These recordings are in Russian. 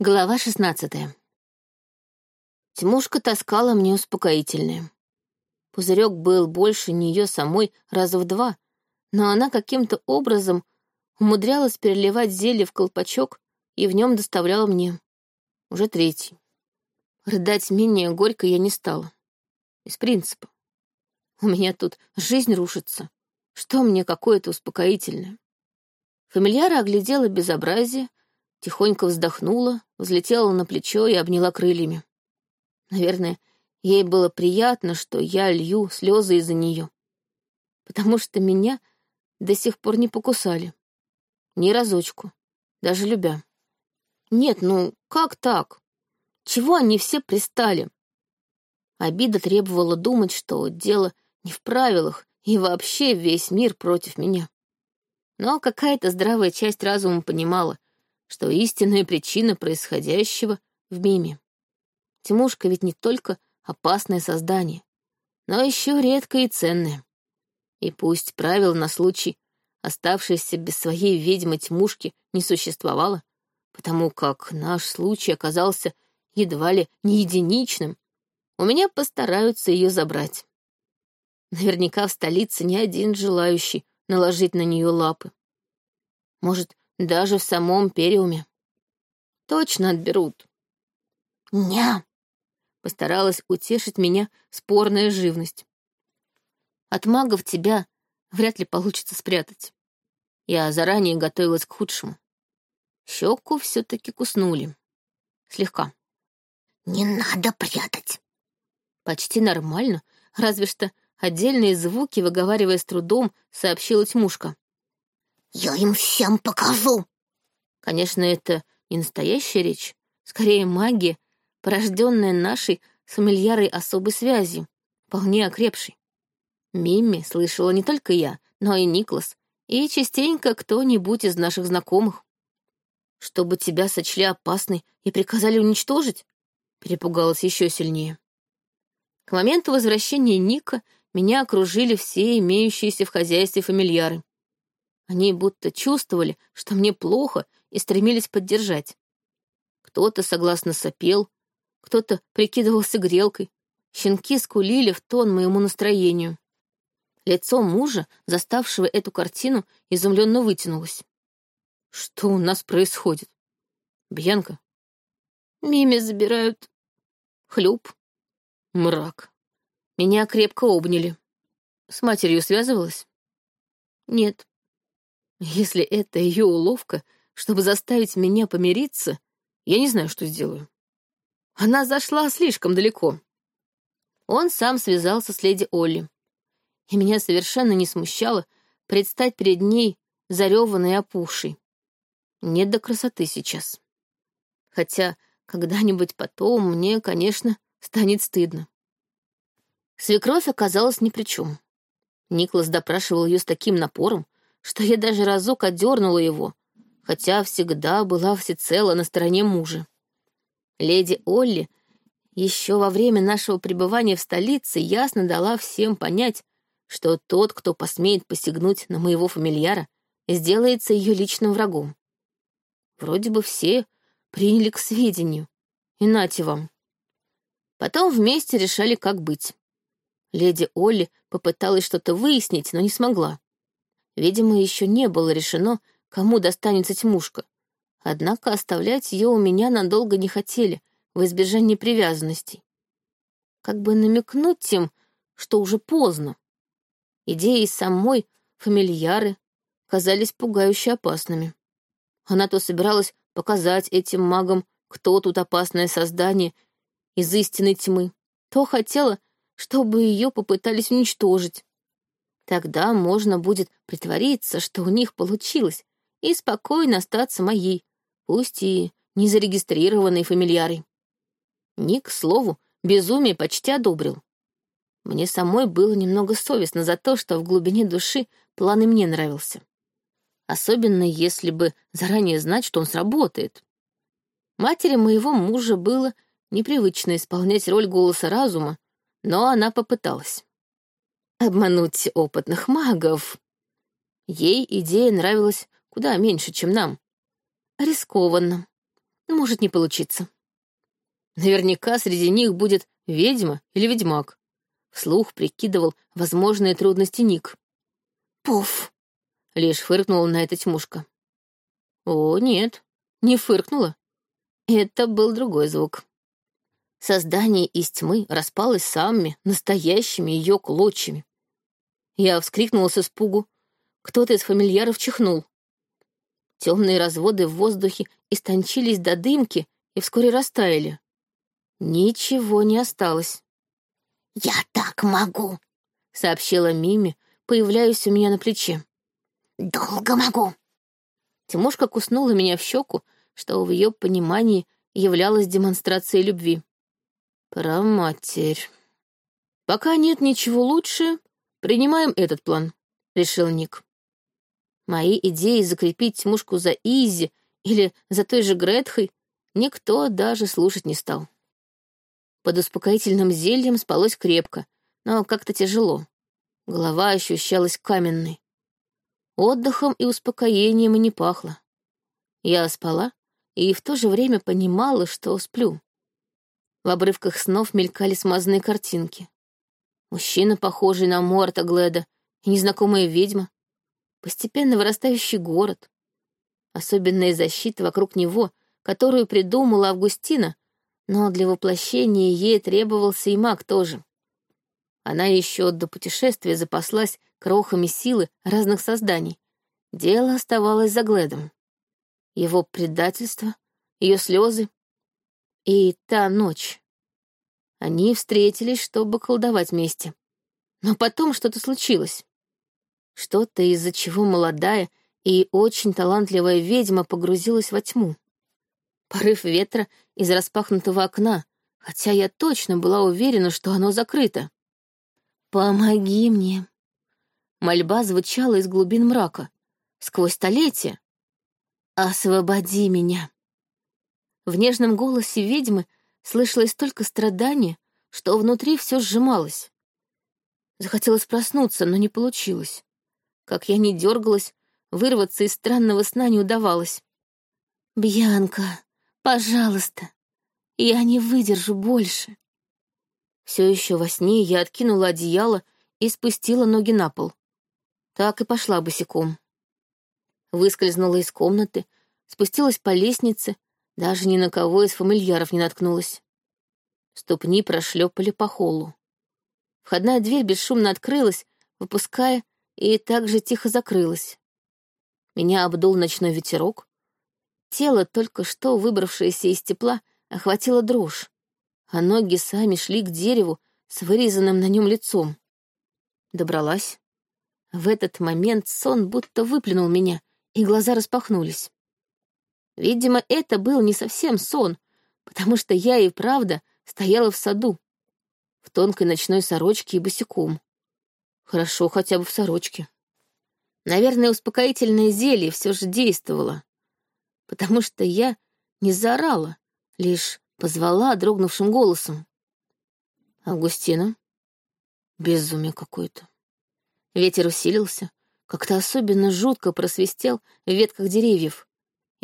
Глава шестнадцатая. Тимушка таскала мне успокоительное. Пузырек был больше нее самой раза в два, но она каким-то образом умудрялась переливать зелье в колпачок и в нем доставляла мне. Уже третий. Рыдать менее горько я не стала. Из принципа. У меня тут жизнь рушится. Что мне какое-то успокоительное? Фамильяра оглядела безобразие, тихонько вздохнула, взлетела на плечо и обняла крыльями. Наверное, ей было приятно, что я лью слезы из-за нее, потому что меня до сих пор не покусали. Ни разочку, даже любя. Нет, ну как так? Чего они все пристали? Обида требовала думать, что дело не в правилах, и вообще весь мир против меня. Но какая-то здравая часть разума понимала, что истинная причина происходящего в миме. Тимушка ведь не только опасное создание, но еще редкое и ценное. И пусть правил на случай оставшейся без своей ведьмы Тимушки не существовало, потому как наш случай оказался едва ли не единичным, у меня постараются ее забрать. Наверняка в столице ни один желающий наложить на нее лапы. Может, даже в самом Периуме. Точно отберут. Ня! Постаралась утешить меня спорная живность. От магов тебя вряд ли получится спрятать. Я заранее готовилась к худшему. Щеку все-таки куснули. Слегка. «Не надо прятать!» Почти нормально, разве что отдельные звуки, выговаривая с трудом, сообщила тьмушка. Я им всем покажу!» Конечно, это не настоящая речь, скорее магия, порожденная нашей с фамильярой особой связью, вполне окрепшей. Мимми слышала не только я, но и Никлас, и частенько кто-нибудь из наших знакомых. «Чтобы тебя сочли опасной и приказали уничтожить?» перепугалась еще сильнее. К моменту возвращения Ника меня окружили все имеющиеся в хозяйстве фамильяры. Они будто чувствовали, что мне плохо, и стремились поддержать. Кто-то согласно сопел, кто-то прикидывался грелкой. Щенки скулили в тон моему настроению. Лицо мужа, заставшего эту картину, изумленно вытянулось. Что у нас происходит? Бьянка? Мими забирают. Хлюп. Мрак. Меня крепко обняли. С матерью связывалась? Нет. Если это ее уловка, чтобы заставить меня помириться, я не знаю, что сделаю. Она зашла слишком далеко. Он сам связался с леди Олли. И меня совершенно не смущало предстать перед ней зареванной и опухшей. Нет до красоты сейчас. Хотя когда-нибудь потом мне, конечно, станет стыдно. Свекровь оказалась ни при чем. Никлас допрашивал ее с таким напором, что я даже разок отдернула его, хотя всегда была всецело на стороне мужа. Леди Олли еще во время нашего пребывания в столице ясно дала всем понять, что тот, кто посмеет посягнуть на моего фамильяра, сделается ее личным врагом. Вроде бы все приняли к сведению. И нате вам. Потом вместе решали, как быть. Леди Олли попыталась что-то выяснить, но не смогла. Видимо, еще не было решено, кому достанется тьмушка. Однако оставлять ее у меня надолго не хотели, в избежание привязанностей. Как бы намекнуть им, что уже поздно. Идеи самой фамильяры казались пугающе опасными. Она то собиралась показать этим магам, кто тут опасное создание из истинной тьмы, то хотела, чтобы ее попытались уничтожить. Тогда можно будет притвориться, что у них получилось, и спокойно остаться моей, пусть и не зарегистрированной фамильярой. Ник, к слову, безумие почти одобрил. Мне самой было немного совестно за то, что в глубине души план и мне нравился. Особенно если бы заранее знать, что он сработает. Матери моего мужа было непривычно исполнять роль голоса разума, но она попыталась обмануть опытных магов. Ей идея нравилась куда меньше, чем нам. Рискованно. может не получиться. Наверняка среди них будет ведьма или ведьмак. Вслух прикидывал возможные трудности Ник. «Пуф!» — лишь фыркнула на это тьмушка. О, нет, не фыркнула. Это был другой звук. Создание из тьмы распалось самыми настоящими ее клочьями. Я вскрикнула с испугу. Кто-то из фамильяров чихнул. Темные разводы в воздухе истончились до дымки и вскоре растаяли. Ничего не осталось. «Я так могу», — сообщила Мими, появляясь у меня на плече. «Долго могу». Тимошка куснула меня в щеку, что в ее понимании являлось демонстрацией любви. «Проматерь. Пока нет ничего лучше, принимаем этот план», — решил Ник. Мои идеи закрепить Тимушку за Изи или за той же Гретхой никто даже слушать не стал. Под успокоительным зельем спалось крепко, но как-то тяжело. Голова ощущалась каменной. Отдыхом и успокоением и не пахло. Я спала и в то же время понимала, что сплю. В обрывках снов мелькали смазанные картинки. Мужчина, похожий на Морта Гледа, и незнакомая ведьма. Постепенно вырастающий город. Особенная защита вокруг него, которую придумала Августина, но для воплощения ей требовался и маг тоже. Она еще до путешествия запаслась крохами силы разных созданий. Дело оставалось за Гледом. Его предательство, ее слезы и та ночь. Они встретились, чтобы колдовать вместе. Но потом что-то случилось. Что-то, из-за чего молодая и очень талантливая ведьма погрузилась во тьму порыв ветра из распахнутого окна, хотя я точно была уверена, что оно закрыто. «Помоги мне!» Мольба звучала из глубин мрака, сквозь столетия. «Освободи меня!» В нежном голосе ведьмы слышалось столько страдания, что внутри все сжималось. Захотелось проснуться, но не получилось. Как я не дергалась, вырваться из странного сна не удавалось. «Бьянка!» Пожалуйста, я не выдержу больше. Все еще во сне я откинула одеяло и спустила ноги на пол. Так и пошла босиком. Выскользнула из комнаты, спустилась по лестнице, даже ни на кого из фамильяров не наткнулась. Ступни прошлепали по холлу. Входная дверь бесшумно открылась, выпуская, и также тихо закрылась. Меня обдул ночной ветерок, Тело, только что выбравшееся из тепла, охватило дрожь, а ноги сами шли к дереву с вырезанным на нем лицом. Добралась. В этот момент сон будто выплюнул меня, и глаза распахнулись. Видимо, это был не совсем сон, потому что я и правда стояла в саду, в тонкой ночной сорочке и босиком. Хорошо хотя бы в сорочке. Наверное, успокоительное зелье все же действовало потому что я не заорала, лишь позвала дрогнувшим голосом. «Августина?» Безумие какое-то. Ветер усилился, как-то особенно жутко просвистел в ветках деревьев,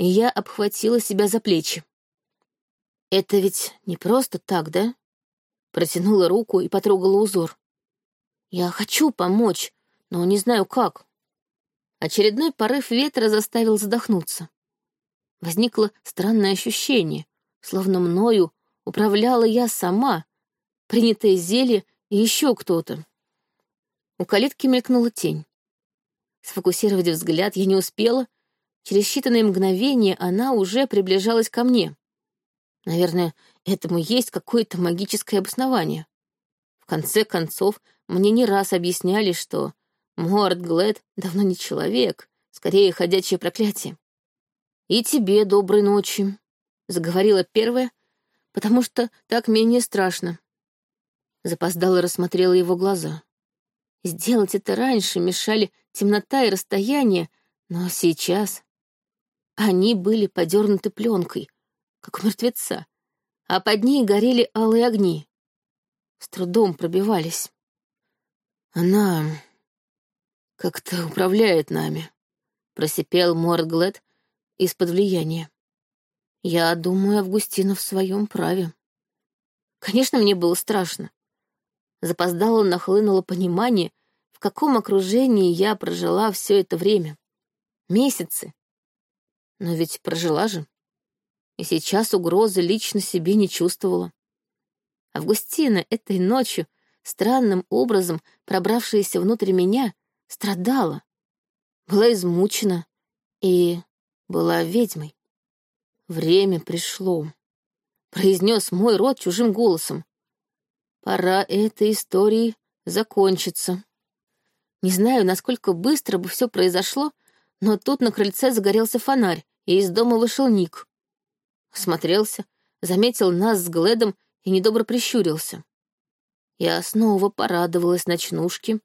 и я обхватила себя за плечи. «Это ведь не просто так, да?» Протянула руку и потрогала узор. «Я хочу помочь, но не знаю как». Очередной порыв ветра заставил задохнуться возникло странное ощущение, словно мною управляла я сама, принятое зелье и еще кто-то. У калитки мелькнула тень. Сфокусировать взгляд я не успела. Через считанные мгновения она уже приближалась ко мне. Наверное, этому есть какое-то магическое обоснование. В конце концов, мне не раз объясняли, что Морд Глэд давно не человек, скорее ходячее проклятие. «И тебе доброй ночи», — заговорила первая, потому что так менее страшно. Запоздало рассмотрела его глаза. Сделать это раньше мешали темнота и расстояние, но сейчас они были подернуты пленкой, как у мертвеца, а под ней горели алые огни. С трудом пробивались. «Она как-то управляет нами», — просипел Морглет, из-под влияния. Я думаю, Августина в своем праве. Конечно, мне было страшно. Запоздало нахлынуло понимание, в каком окружении я прожила все это время. Месяцы. Но ведь прожила же. И сейчас угрозы лично себе не чувствовала. Августина этой ночью, странным образом пробравшаяся внутрь меня, страдала, была измучена и была ведьмой. Время пришло. Произнес мой род чужим голосом. Пора этой истории закончиться. Не знаю, насколько быстро бы все произошло, но тут на крыльце загорелся фонарь, и из дома вышел Ник. Смотрелся, заметил нас с Гледом и недобро прищурился. Я снова порадовалась ночнушке.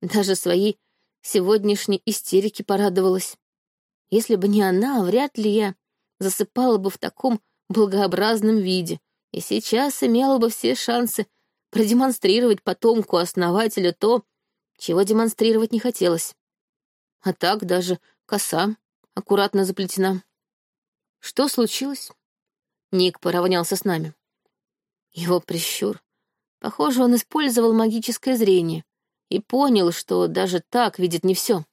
Даже свои сегодняшней истерике порадовалась. Если бы не она, вряд ли я засыпала бы в таком благообразном виде и сейчас имела бы все шансы продемонстрировать потомку основателя то, чего демонстрировать не хотелось. А так даже коса аккуратно заплетена. Что случилось? Ник поравнялся с нами. Его прищур. Похоже, он использовал магическое зрение и понял, что даже так видит не все.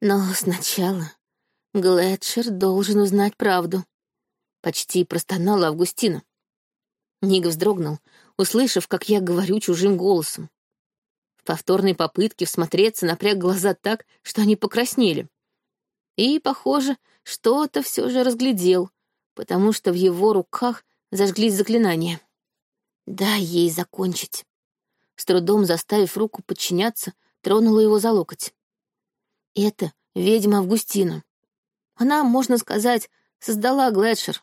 Но сначала Глэдшер должен узнать правду. Почти простонала Августина. Ник вздрогнул, услышав, как я говорю чужим голосом. В повторной попытке всмотреться напряг глаза так, что они покраснели. И, похоже, что-то все же разглядел, потому что в его руках зажглись заклинания. «Дай ей закончить». С трудом заставив руку подчиняться, тронула его за локоть. «Это ведьма Августина. Она, можно сказать, создала Глэдшер.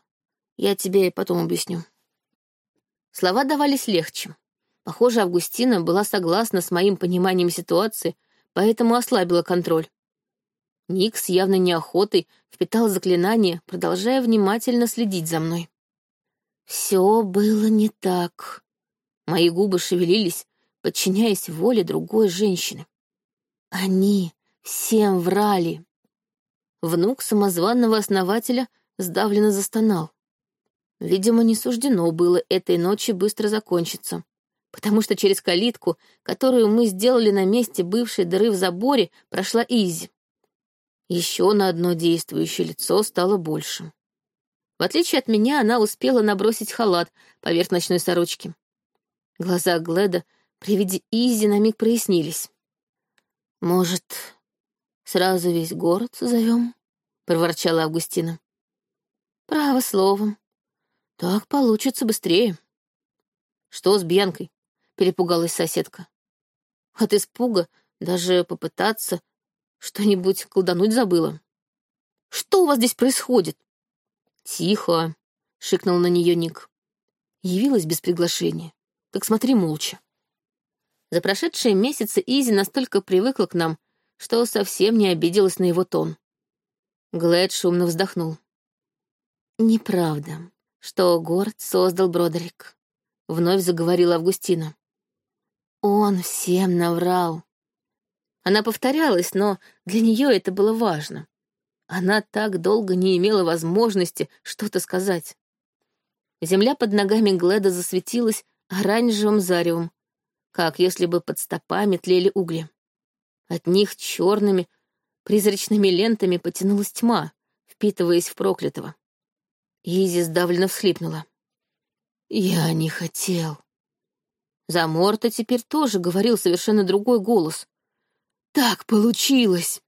Я тебе потом объясню». Слова давались легче. Похоже, Августина была согласна с моим пониманием ситуации, поэтому ослабила контроль. Ник с явной неохотой впитал заклинание, продолжая внимательно следить за мной. Все было не так. Мои губы шевелились, подчиняясь воле другой женщины. Они всем врали. Внук самозванного основателя сдавленно застонал. Видимо, не суждено было этой ночи быстро закончиться, потому что через калитку, которую мы сделали на месте бывшей дыры в заборе, прошла Изи. Еще на одно действующее лицо стало больше. В отличие от меня, она успела набросить халат поверх ночной сорочки. Глаза Гледа при виде Изи на миг прояснились. «Может, сразу весь город зовем?» — проворчала Августина. «Право словом. Так получится быстрее». «Что с Бьянкой?» — перепугалась соседка. От испуга даже попытаться что-нибудь колдануть забыла. Что у вас здесь происходит? Тихо, шикнул на нее Ник. Явилась без приглашения. Так смотри молча. За прошедшие месяцы Изи настолько привыкла к нам, что совсем не обиделась на его тон. Глэд шумно вздохнул. «Неправда, что город создал Бродерик», — вновь заговорила Августина. «Он всем наврал. Она повторялась, но для нее это было важно. Она так долго не имела возможности что-то сказать. Земля под ногами Гледа засветилась оранжевым заревом, как если бы под стопами тлели угли. От них черными, призрачными лентами потянулась тьма, впитываясь в проклятого. Изи сдавленно всхлипнула. «Я не хотел». За Морта теперь тоже говорил совершенно другой голос, так получилось!»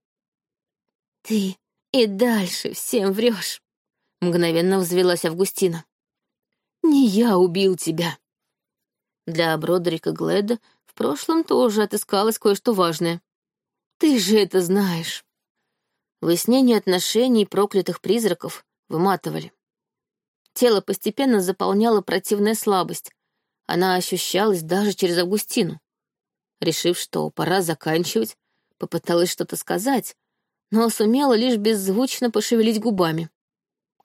«Ты и дальше всем врешь!» — мгновенно взвелась Августина. «Не я убил тебя!» Для Бродерика Гледа в прошлом тоже отыскалось кое-что важное. «Ты же это знаешь!» Выяснение отношений проклятых призраков выматывали. Тело постепенно заполняла противная слабость. Она ощущалась даже через Августину. Решив, что пора заканчивать, Попыталась что-то сказать, но сумела лишь беззвучно пошевелить губами.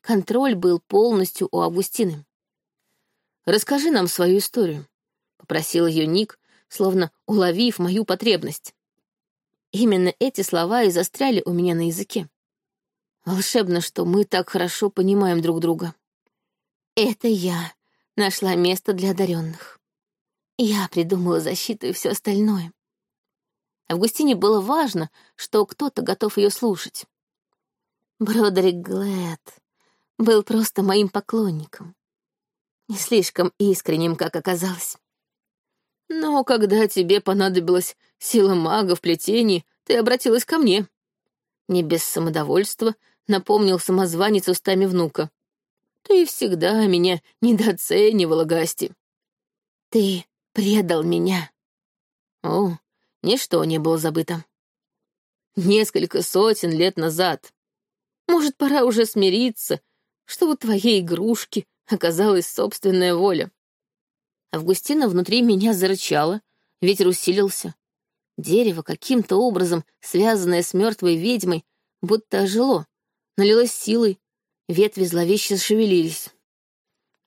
Контроль был полностью у Августины. «Расскажи нам свою историю», — попросил ее Ник, словно уловив мою потребность. Именно эти слова и застряли у меня на языке. Волшебно, что мы так хорошо понимаем друг друга. Это я нашла место для одаренных. Я придумала защиту и все остальное. Августине было важно, что кто-то готов ее слушать. Бродерик Глэд был просто моим поклонником. Не слишком искренним, как оказалось. Но когда тебе понадобилась сила мага в плетении, ты обратилась ко мне. Не без самодовольства напомнил самозванец устами внука. Ты всегда меня недооценивала, Гасти. Ты предал меня. О, ничто не было забыто. Несколько сотен лет назад. Может, пора уже смириться, что у твоей игрушки оказалась собственная воля. Августина внутри меня зарычала, ветер усилился. Дерево, каким-то образом связанное с мертвой ведьмой, будто ожило, налилось силой, ветви зловеще шевелились.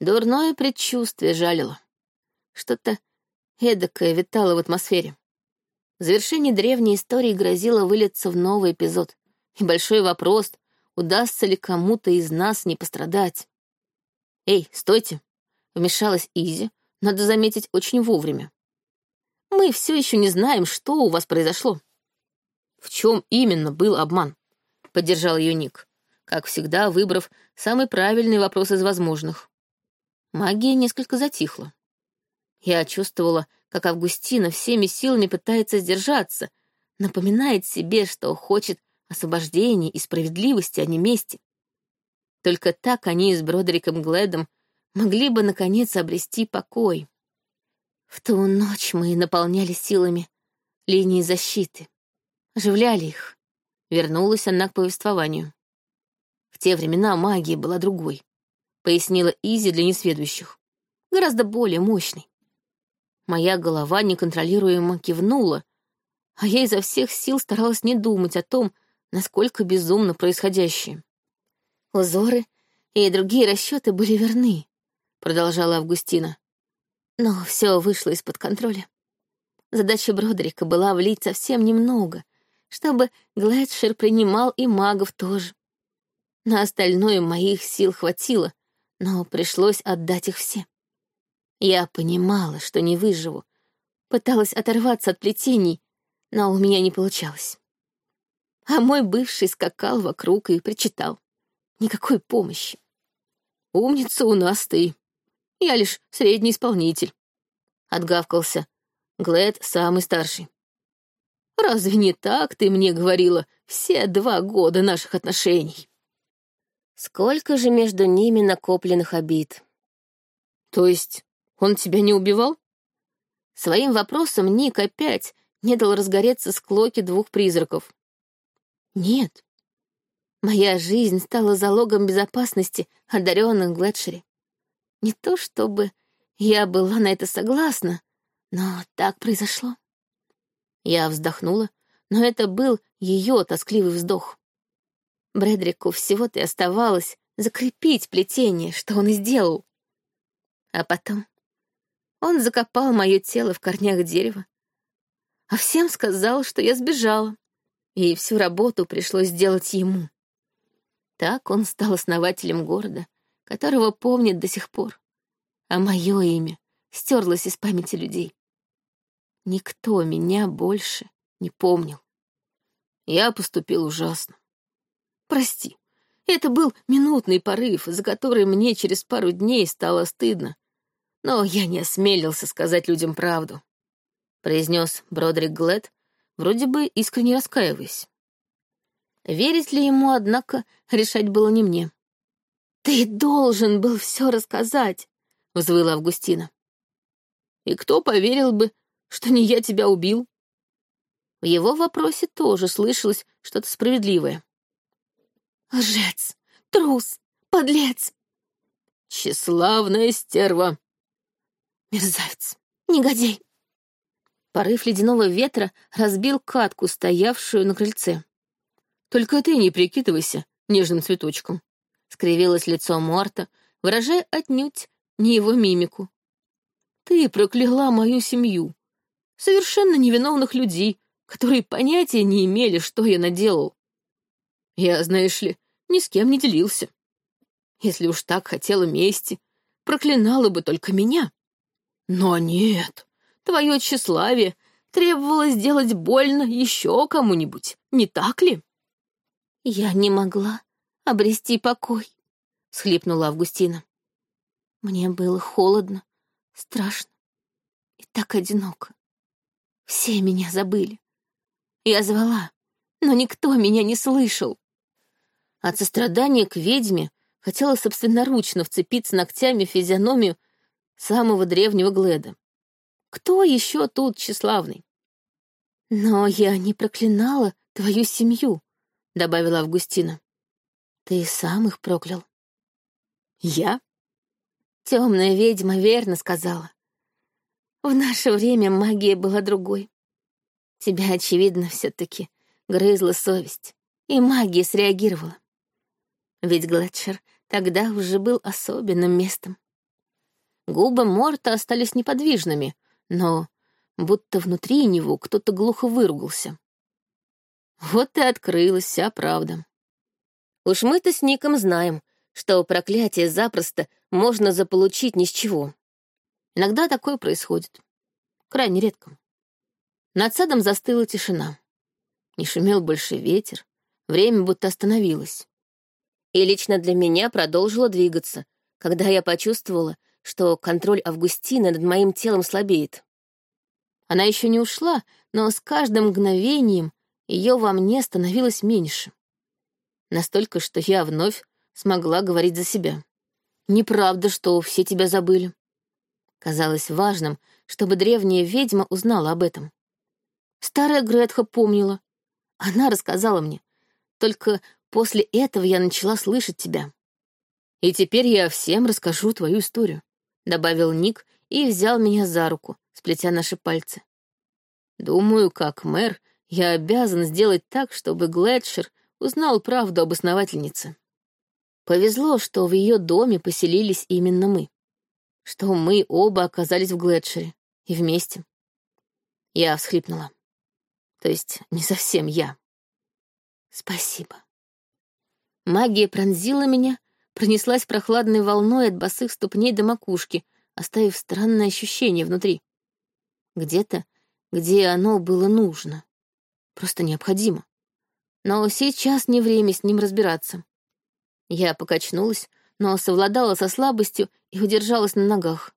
Дурное предчувствие жалило. Что-то эдакое витало в атмосфере. В завершении древней истории грозило вылиться в новый эпизод. И большой вопрос, удастся ли кому-то из нас не пострадать. «Эй, стойте!» — вмешалась Изи, надо заметить, очень вовремя. «Мы все еще не знаем, что у вас произошло». «В чем именно был обман?» — поддержал ее Ник, как всегда выбрав самый правильный вопрос из возможных. Магия несколько затихла. Я чувствовала, как Августина всеми силами пытается сдержаться, напоминает себе, что хочет освобождения и справедливости, а не мести. Только так они с Бродериком Глэдом могли бы, наконец, обрести покой. В ту ночь мы наполняли силами линии защиты, оживляли их. Вернулась она к повествованию. В те времена магия была другой, пояснила Изи для несведущих, гораздо более мощной. Моя голова неконтролируемо кивнула, а я изо всех сил старалась не думать о том, насколько безумно происходящее. Узоры и другие расчеты были верны, продолжала Августина. Но все вышло из-под контроля. Задача Бродерика была влить совсем немного, чтобы Глэдшир принимал и магов тоже. На остальное моих сил хватило, но пришлось отдать их все. Я понимала, что не выживу. Пыталась оторваться от плетений, но у меня не получалось. А мой бывший скакал вокруг и причитал. Никакой помощи. «Умница у нас ты. Я лишь средний исполнитель», — отгавкался. Глэд самый старший. «Разве не так ты мне говорила все два года наших отношений?» Сколько же между ними накопленных обид. То есть он тебя не убивал? Своим вопросом Ник опять не дал разгореться склоки двух призраков. Нет. Моя жизнь стала залогом безопасности одаренных Глэдшери. Не то чтобы я была на это согласна, но так произошло. Я вздохнула, но это был ее тоскливый вздох. Бредрику всего-то и оставалось закрепить плетение, что он и сделал. А потом он закопал мое тело в корнях дерева, а всем сказал, что я сбежала, и всю работу пришлось сделать ему. Так он стал основателем города, которого помнит до сих пор, а мое имя стерлось из памяти людей. Никто меня больше не помнил. Я поступил ужасно. Прости, это был минутный порыв, за который мне через пару дней стало стыдно, но я не осмелился сказать людям правду», — произнес Бродрик Глэд, вроде бы искренне раскаиваясь. Верить ли ему, однако, решать было не мне. «Ты должен был все рассказать», — взвыла Августина. «И кто поверил бы, что не я тебя убил?» В его вопросе тоже слышалось что-то справедливое. «Лжец! Трус! Подлец!» «Тщеславная стерва!» Мерзавец! Негодяй!» Порыв ледяного ветра разбил катку, стоявшую на крыльце. «Только ты не прикидывайся нежным цветочком», — скривилось лицо Марта, выражая отнюдь не его мимику. «Ты прокляла мою семью, совершенно невиновных людей, которые понятия не имели, что я наделал. Я, знаешь ли, ни с кем не делился. Если уж так хотела мести, проклинала бы только меня. Но нет, твое тщеславие требовало сделать больно еще кому-нибудь, не так ли? Я не могла обрести покой, — схлипнула Августина. Мне было холодно, страшно и так одиноко. Все меня забыли. Я звала, но никто меня не слышал. От сострадания к ведьме хотела собственноручно вцепиться ногтями в физиономию самого древнего Гледа. Кто еще тут тщеславный? Но я не проклинала твою семью, добавила Августина. Ты сам их проклял. Я? Темная ведьма верно сказала. В наше время магия была другой. Тебя, очевидно, все-таки грызла совесть, и магия среагировала. Ведь Глетчер тогда уже был особенным местом. Губы Морта остались неподвижными, но будто внутри него кто-то глухо выругался. Вот и открылась вся правда. Уж мы-то с Ником знаем, что проклятие запросто можно заполучить ни с чего. Иногда такое происходит. Крайне редко. Над садом застыла тишина. Не шумел больше ветер, время будто остановилось. И лично для меня продолжило двигаться, когда я почувствовала, что контроль Августины над моим телом слабеет. Она еще не ушла, но с каждым мгновением ее во мне становилось меньше. Настолько, что я вновь смогла говорить за себя. Неправда, что все тебя забыли. Казалось важным, чтобы древняя ведьма узнала об этом. Старая Гретха помнила. Она рассказала мне. Только после этого я начала слышать тебя. И теперь я всем расскажу твою историю, — добавил Ник и взял меня за руку, сплетя наши пальцы. Думаю, как мэр, я обязан сделать так, чтобы Глэдшир узнал правду об основательнице. Повезло, что в ее доме поселились именно мы. Что мы оба оказались в Глэдшире. И вместе. Я всхлипнула. То есть не совсем я. Спасибо. Магия пронзила меня, пронеслась прохладной волной от босых ступней до макушки, оставив странное ощущение внутри. Где-то, где оно было нужно. Просто необходимо. Но сейчас не время с ним разбираться. Я покачнулась, но совладала со слабостью и удержалась на ногах.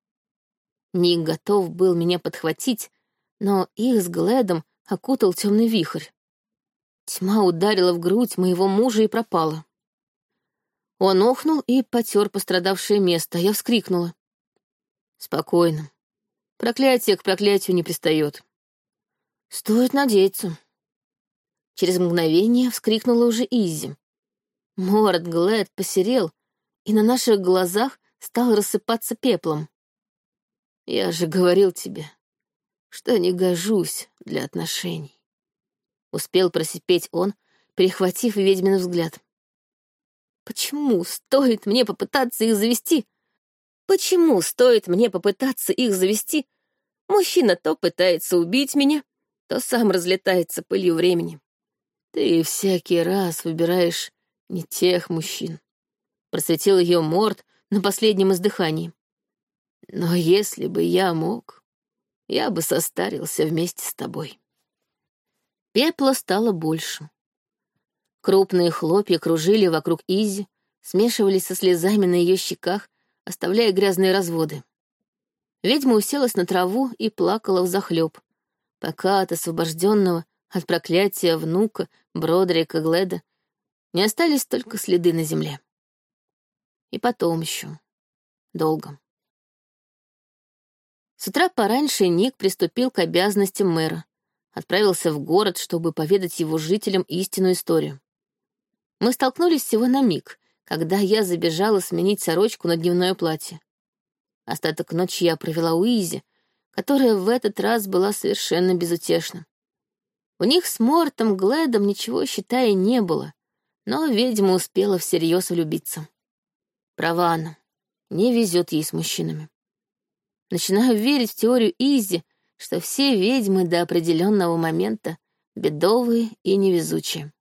Ник готов был меня подхватить, но их с Глэдом окутал темный вихрь. Тьма ударила в грудь моего мужа и пропала. Он охнул и потер пострадавшее место, я вскрикнула. Спокойно. Проклятие к проклятию не пристает. Стоит надеяться. Через мгновение вскрикнула уже Изи. Морд Глэд посерел и на наших глазах стал рассыпаться пеплом. Я же говорил тебе, что не гожусь для отношений. Успел просипеть он, перехватив ведьмин взгляд. Почему стоит мне попытаться их завести? Почему стоит мне попытаться их завести? Мужчина то пытается убить меня, то сам разлетается пылью времени. Ты всякий раз выбираешь не тех мужчин. Просветил ее морд на последнем издыхании. Но если бы я мог, я бы состарился вместе с тобой. Пепла стало больше. Крупные хлопья кружили вокруг Изи, смешивались со слезами на ее щеках, оставляя грязные разводы. Ведьма уселась на траву и плакала взахлеб, пока от освобожденного от проклятия внука Бродрика Гледа не остались только следы на земле. И потом еще. Долго. С утра пораньше Ник приступил к обязанностям мэра. Отправился в город, чтобы поведать его жителям истинную историю. Мы столкнулись всего на миг, когда я забежала сменить сорочку на дневное платье. Остаток ночи я провела у Изи, которая в этот раз была совершенно безутешна. У них с Мортом Глэдом ничего, считая, не было, но ведьма успела всерьез влюбиться. Права она, не везет ей с мужчинами. Начинаю верить в теорию Изи, что все ведьмы до определенного момента бедовые и невезучие.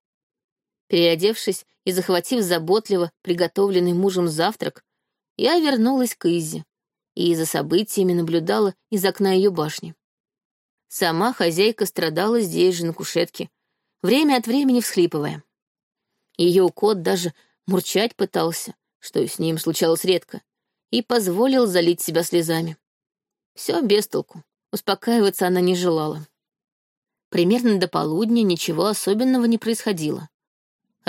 Переодевшись и захватив заботливо приготовленный мужем завтрак, я вернулась к Изи и за событиями наблюдала из окна ее башни. Сама хозяйка страдала здесь же, на кушетке, время от времени всхлипывая. Ее кот даже мурчать пытался, что с ним случалось редко, и позволил залить себя слезами. Все без толку, успокаиваться она не желала. Примерно до полудня ничего особенного не происходило.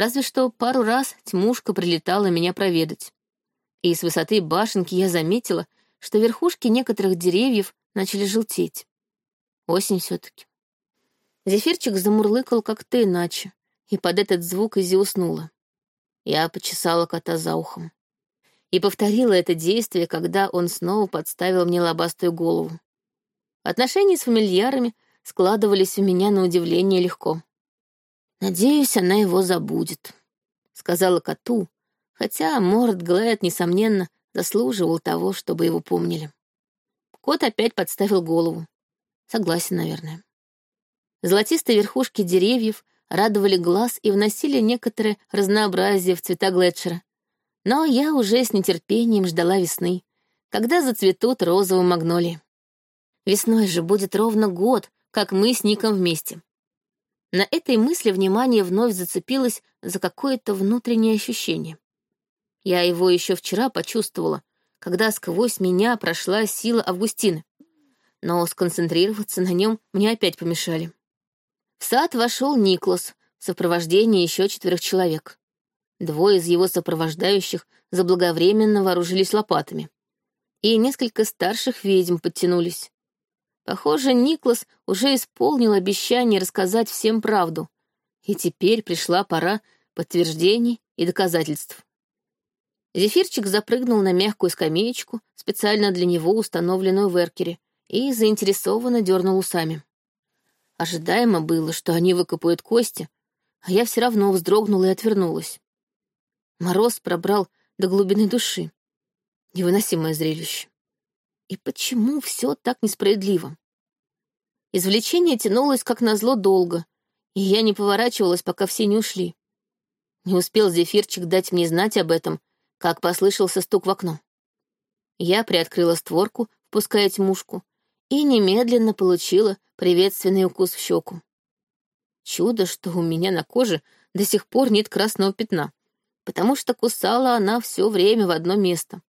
Разве что пару раз тьмушка прилетала меня проведать. И с высоты башенки я заметила, что верхушки некоторых деревьев начали желтеть. Осень все таки Зефирчик замурлыкал как-то иначе, и под этот звук Изи уснула. Я почесала кота за ухом. И повторила это действие, когда он снова подставил мне лобастую голову. Отношения с фамильярами складывались у меня на удивление легко. «Надеюсь, она его забудет», — сказала коту, хотя Морд Глэд, несомненно, заслуживал того, чтобы его помнили. Кот опять подставил голову. Согласен, наверное. Золотистые верхушки деревьев радовали глаз и вносили некоторое разнообразие в цвета Глетчера. Но я уже с нетерпением ждала весны, когда зацветут розовые магнолии. Весной же будет ровно год, как мы с Ником вместе. На этой мысли внимание вновь зацепилось за какое-то внутреннее ощущение. Я его еще вчера почувствовала, когда сквозь меня прошла сила Августины. Но сконцентрироваться на нем мне опять помешали. В сад вошел Никлас в сопровождении еще четверых человек. Двое из его сопровождающих заблаговременно вооружились лопатами. И несколько старших ведьм подтянулись. Похоже, Никлас уже исполнил обещание рассказать всем правду, и теперь пришла пора подтверждений и доказательств. Зефирчик запрыгнул на мягкую скамеечку, специально для него установленную в эркере, и заинтересованно дернул усами. Ожидаемо было, что они выкопают кости, а я все равно вздрогнула и отвернулась. Мороз пробрал до глубины души. Невыносимое зрелище. И почему все так несправедливо? Извлечение тянулось, как назло, долго, и я не поворачивалась, пока все не ушли. Не успел зефирчик дать мне знать об этом, как послышался стук в окно. Я приоткрыла створку, впуская тьмушку, и немедленно получила приветственный укус в щеку. Чудо, что у меня на коже до сих пор нет красного пятна, потому что кусала она все время в одно место.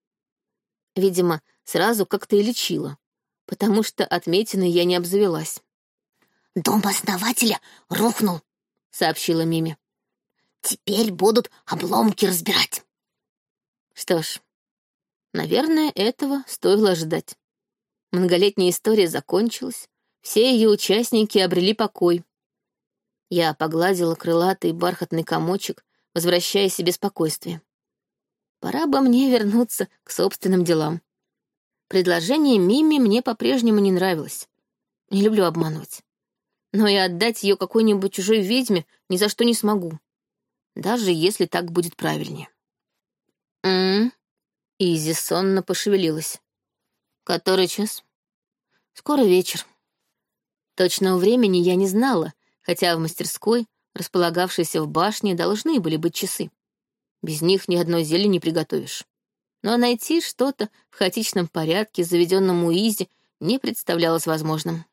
Видимо, сразу как-то и лечила, потому что отметиной я не обзавелась. «Дом основателя рухнул», — сообщила Мими. «Теперь будут обломки разбирать». Что ж, наверное, этого стоило ожидать. Многолетняя история закончилась, все ее участники обрели покой. Я погладила крылатый бархатный комочек, возвращая себе спокойствие. Пора бы мне вернуться к собственным делам. Предложение Мими мне по-прежнему не нравилось. Не люблю обманывать. Но и отдать ее какой-нибудь чужой ведьме ни за что не смогу. Даже если так будет правильнее. М-м. Изи сонно пошевелилась. Который час? Скоро вечер. Точного времени я не знала, хотя в мастерской, располагавшейся в башне, должны были быть часы. Без них ни одной зелья не приготовишь. Но найти что-то в хаотичном порядке, заведенном у Изи, не представлялось возможным.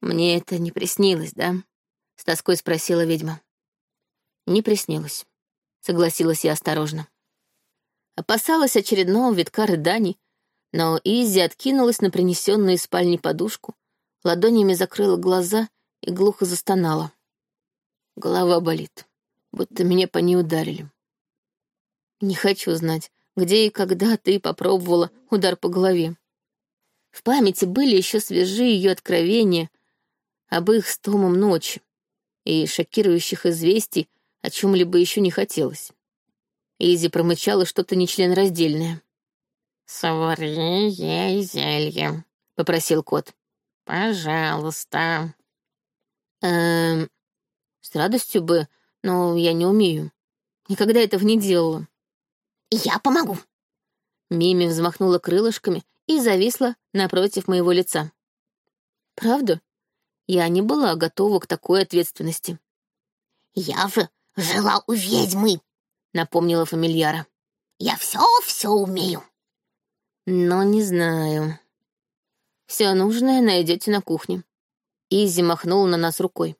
«Мне это не приснилось, да?» — с тоской спросила ведьма. «Не приснилось», — согласилась я осторожно. Опасалась очередного витка рыданий, но Изи откинулась на принесенную из спальни подушку, ладонями закрыла глаза и глухо застонала. Голова болит, будто меня по ней ударили. Не хочу знать, где и когда ты попробовала удар по голове. В памяти были еще свежи ее откровения об их с Томом ночи, и шокирующих известий о чем-либо еще не хотелось. Изи промычала что-то нечленораздельное. «Свари ей зелье», — попросил кот. «Пожалуйста». «Эм, с радостью бы, но я не умею. Никогда этого не делала». «Я помогу». Мими взмахнула крылышками и зависла напротив моего лица. «Правда? Я не была готова к такой ответственности». «Я же жила у ведьмы», — напомнила фамильяра. «Я все-все умею». Но не знаю. Все нужное найдете на кухне. Изи махнула на нас рукой.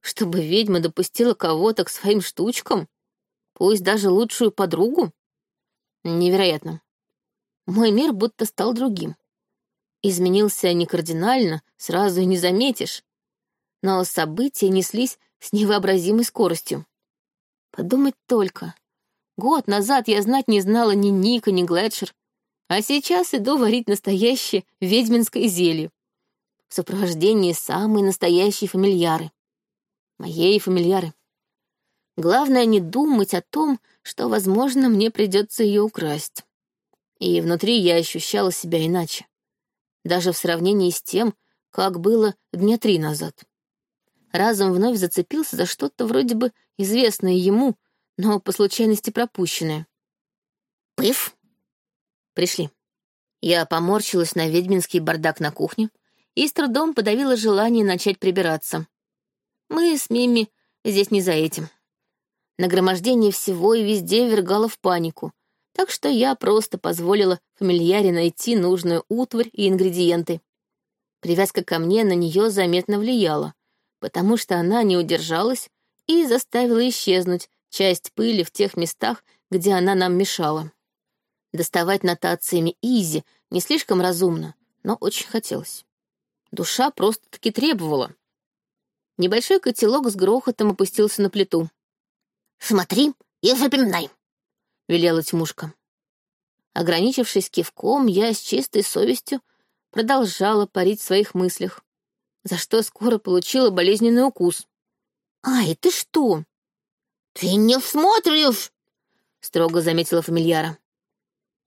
Чтобы ведьма допустила кого-то к своим штучкам, пусть даже лучшую подругу? Невероятно. Мой мир будто стал другим. Изменился не кардинально, сразу и не заметишь. Но события неслись с невообразимой скоростью. Подумать только. Год назад я знать не знала ни Ника, ни Глэдшер, а сейчас иду варить настоящее ведьминское зелье в сопровождении самой настоящей фамильяры. Моей фамильяры. Главное не думать о том, что, возможно, мне придется ее украсть. И внутри я ощущала себя иначе. Даже в сравнении с тем, как было дня три назад. Разум вновь зацепился за что-то вроде бы известное ему, но по случайности пропущенное. «Пыф!» Пришли. Я поморщилась на ведьминский бардак на кухне, и с трудом подавила желание начать прибираться. Мы с Мими здесь не за этим. Нагромождение всего и везде вергало в панику, так что я просто позволила фамильяре найти нужную утварь и ингредиенты. Привязка ко мне на нее заметно влияла, потому что она не удержалась и заставила исчезнуть часть пыли в тех местах, где она нам мешала. Доставать нотациями Изи не слишком разумно, но очень хотелось. Душа просто-таки требовала. Небольшой котелок с грохотом опустился на плиту. «Смотри и запоминай», — велела тьмушка. Ограничившись кивком, я с чистой совестью продолжала парить в своих мыслях, за что скоро получила болезненный укус. «Ай, ты что?» «Ты не смотришь!» — строго заметила фамильяра.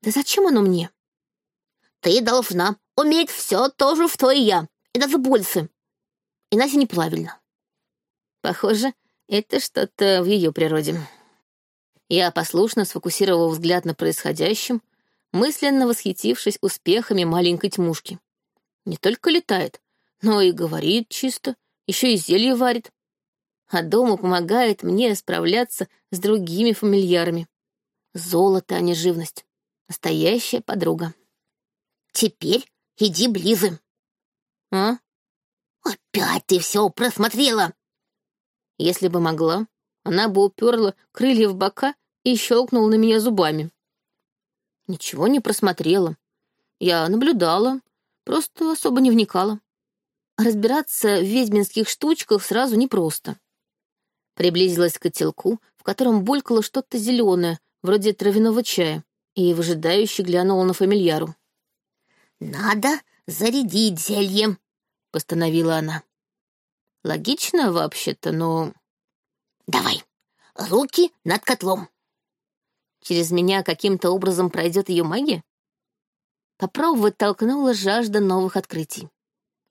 «Да зачем оно мне?» «Ты должна уметь все тоже в твое я, и даже больше. Иначе неправильно. Похоже, это что-то в ее природе. Я послушно сфокусировал взгляд на происходящем, мысленно восхитившись успехами маленькой тьмушки. Не только летает, но и говорит чисто, еще и зелье варит. А дома помогает мне справляться с другими фамильярами. Золото, а не живность. Настоящая подруга. Теперь иди ближе. А? Опять ты все просмотрела. Если бы могла, она бы уперла крылья в бока и щелкнула на меня зубами. Ничего не просмотрела. Я наблюдала, просто особо не вникала. Разбираться в ведьминских штучках сразу непросто. Приблизилась к котелку, в котором булькало что-то зеленое, вроде травяного чая, и выжидающе глянула на фамильяру. «Надо зарядить зельем», — постановила она. Логично вообще-то, но... «Давай, руки над котлом». Через меня каким-то образом пройдет ее магия? Попробовать толкнула жажда новых открытий.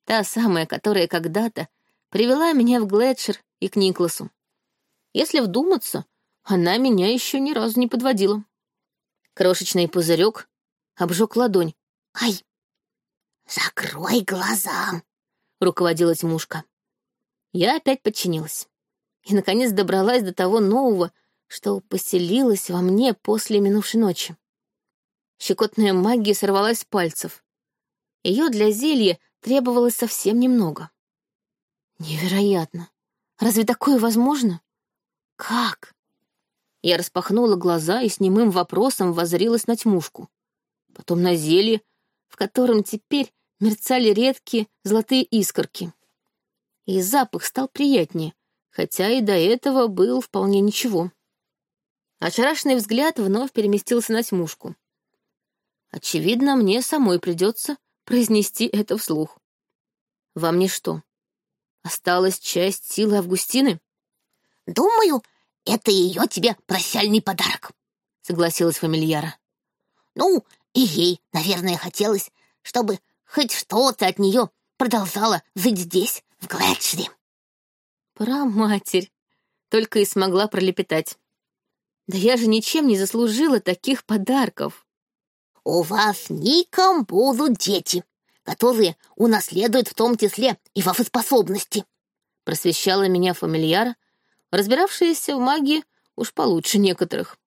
Та самая, которая когда-то привела меня в Глетшер и к Никласу. Если вдуматься, она меня еще ни разу не подводила. Крошечный пузырек обжег ладонь. «Ай, «Закрой глаза!» — руководила тьмушка. Я опять подчинилась. И, наконец, добралась до того нового, что поселилось во мне после минувшей ночи. Щекотная магия сорвалась с пальцев. Ее для зелья требовалось совсем немного. Невероятно. Разве такое возможно? Как? Я распахнула глаза и с немым вопросом воззрилась на тьмушку. Потом на зелье, в котором теперь мерцали редкие золотые искорки. И запах стал приятнее, хотя и до этого был вполне ничего. Ошарашенный взгляд вновь переместился на тьмушку. Очевидно, мне самой придется произнести это вслух. Во мне что, осталась часть силы Августины? «Думаю, это ее тебе прощальный подарок», — согласилась фамильяра. «Ну, и ей, наверное, хотелось, чтобы хоть что-то от нее продолжало жить здесь, в Глэдшри. Про матерь, только и смогла пролепетать. Да я же ничем не заслужила таких подарков. У вас ником будут дети, которые унаследуют в том числе и ваши способности. Просвещала меня фамильяра, разбиравшиеся в магии уж получше некоторых.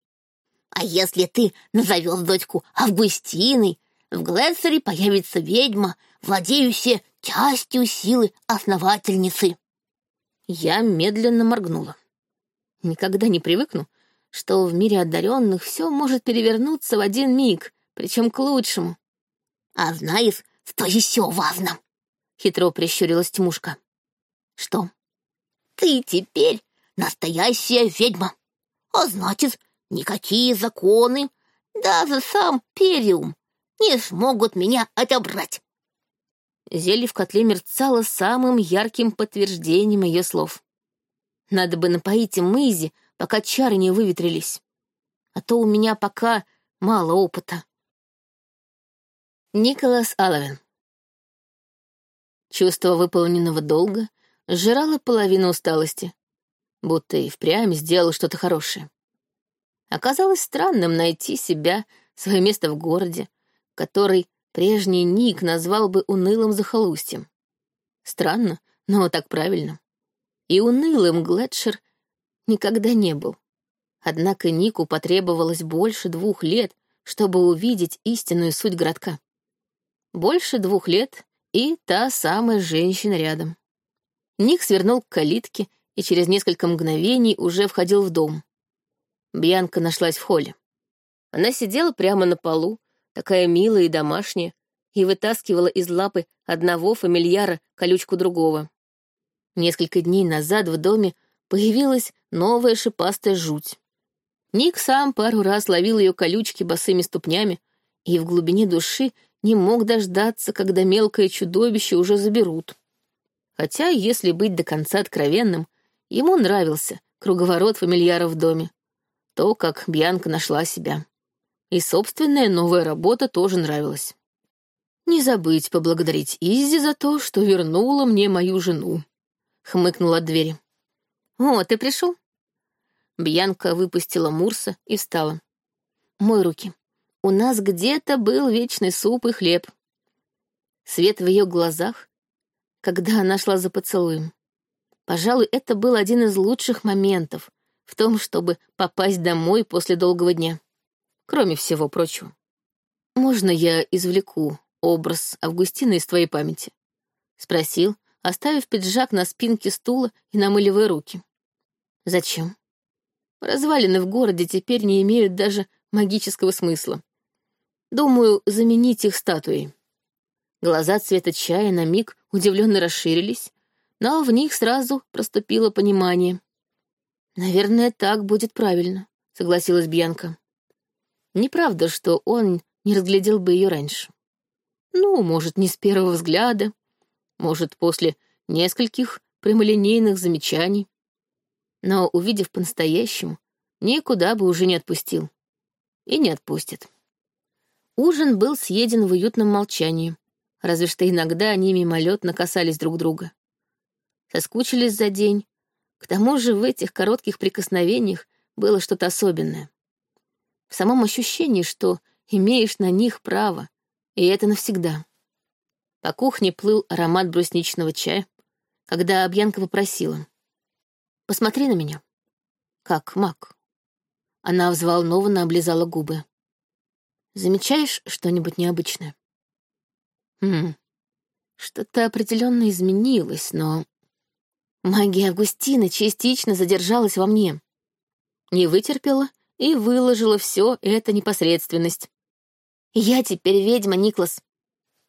«А если ты назовешь дочку Августиной, в Глэссере появится ведьма, владеющая частью силы основательницы». Я медленно моргнула. Никогда не привыкну, что в мире одаренных все может перевернуться в один миг, причем к лучшему. «А знаешь, что еще важно?» — хитро прищурилась Тимушка. «Что?» «Ты теперь настоящая ведьма, а значит, никакие законы, даже сам Периум, не смогут меня отобрать». Зелье в котле мерцало самым ярким подтверждением ее слов. Надо бы напоить им Мэйзи, пока чары не выветрились. А то у меня пока мало опыта. Николас Алловин Чувство выполненного долга сжирало половину усталости, будто и впрямь сделал что-то хорошее. Оказалось странным найти себя, свое место в городе, который прежний Ник назвал бы унылым захолустьем. Странно, но так правильно. И унылым Глетшер никогда не был. Однако Нику потребовалось больше двух лет, чтобы увидеть истинную суть городка. Больше двух лет и та самая женщина рядом. Ник свернул к калитке и через несколько мгновений уже входил в дом. Бьянка нашлась в холле. Она сидела прямо на полу, такая милая и домашняя, и вытаскивала из лапы одного фамильяра колючку другого. Несколько дней назад в доме появилась новая шипастая жуть. Ник сам пару раз ловил ее колючки босыми ступнями и в глубине души не мог дождаться, когда мелкое чудовище уже заберут. Хотя, если быть до конца откровенным, ему нравился круговорот фамильяра в доме. То, как Бьянка нашла себя. И собственная новая работа тоже нравилась. Не забыть поблагодарить Изи за то, что вернула мне мою жену. Хмыкнула от двери. «О, ты пришел?» Бьянка выпустила Мурса и встала. «Мой руки. У нас где-то был вечный суп и хлеб». Свет в ее глазах, когда она шла за поцелуем. Пожалуй, это был один из лучших моментов в том, чтобы попасть домой после долгого дня кроме всего прочего. «Можно я извлеку образ Августина из твоей памяти?» — спросил, оставив пиджак на спинке стула и намыливая руки. «Зачем?» Развалины в городе теперь не имеют даже магического смысла. Думаю, заменить их статуей. Глаза цвета чая на миг удивленно расширились, но в них сразу проступило понимание. «Наверное, так будет правильно», — согласилась Бьянка. Неправда, что он не разглядел бы ее раньше. Ну, может, не с первого взгляда, может, после нескольких прямолинейных замечаний. Но, увидев по-настоящему, никуда бы уже не отпустил. И не отпустит. Ужин был съеден в уютном молчании, разве что иногда они мимолетно касались друг друга. Соскучились за день. К тому же в этих коротких прикосновениях было что-то особенное в самом ощущении, что имеешь на них право, и это навсегда. По кухне плыл аромат брусничного чая, когда Обьянка попросила. «Посмотри на меня. Как маг». Она взволнованно облизала губы. «Замечаешь что-нибудь необычное?» «Хм, что-то определенно изменилось, но...» Магия Августины частично задержалась во мне. Не вытерпела и выложила все это непосредственность. «Я теперь ведьма, Никлас.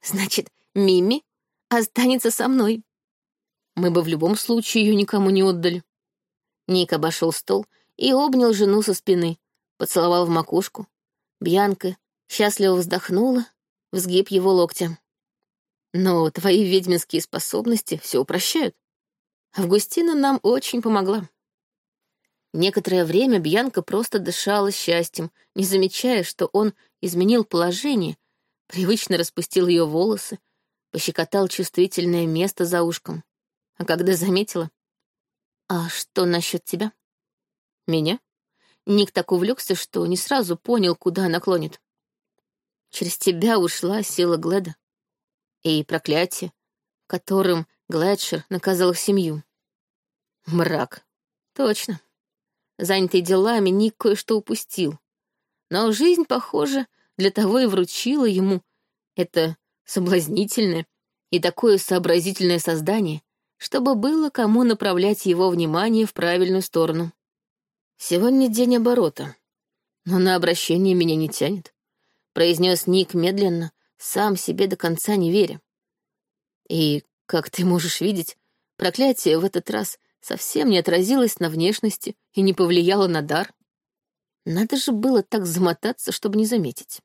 Значит, Мими останется со мной. Мы бы в любом случае ее никому не отдали». Ник обошел стол и обнял жену со спины, поцеловал в макушку. Бьянка счастливо вздохнула в сгиб его локтя. «Но твои ведьминские способности все упрощают. Августина нам очень помогла». Некоторое время Бьянка просто дышала счастьем, не замечая, что он изменил положение, привычно распустил ее волосы, пощекотал чувствительное место за ушком. А когда заметила... «А что насчет тебя?» «Меня?» Ник так увлекся, что не сразу понял, куда она клонит. Через тебя ушла сила Гледа и проклятие, которым Глэдшер наказал семью. Мрак, Точно. Занятый делами, Ник кое-что упустил. Но жизнь, похоже, для того и вручила ему это соблазнительное и такое сообразительное создание, чтобы было кому направлять его внимание в правильную сторону. Сегодня день оборота, но на обращение меня не тянет, произнес Ник медленно, сам себе до конца не веря. И, как ты можешь видеть, проклятие в этот раз совсем не отразилось на внешности и не повлияло на дар. Надо же было так замотаться, чтобы не заметить.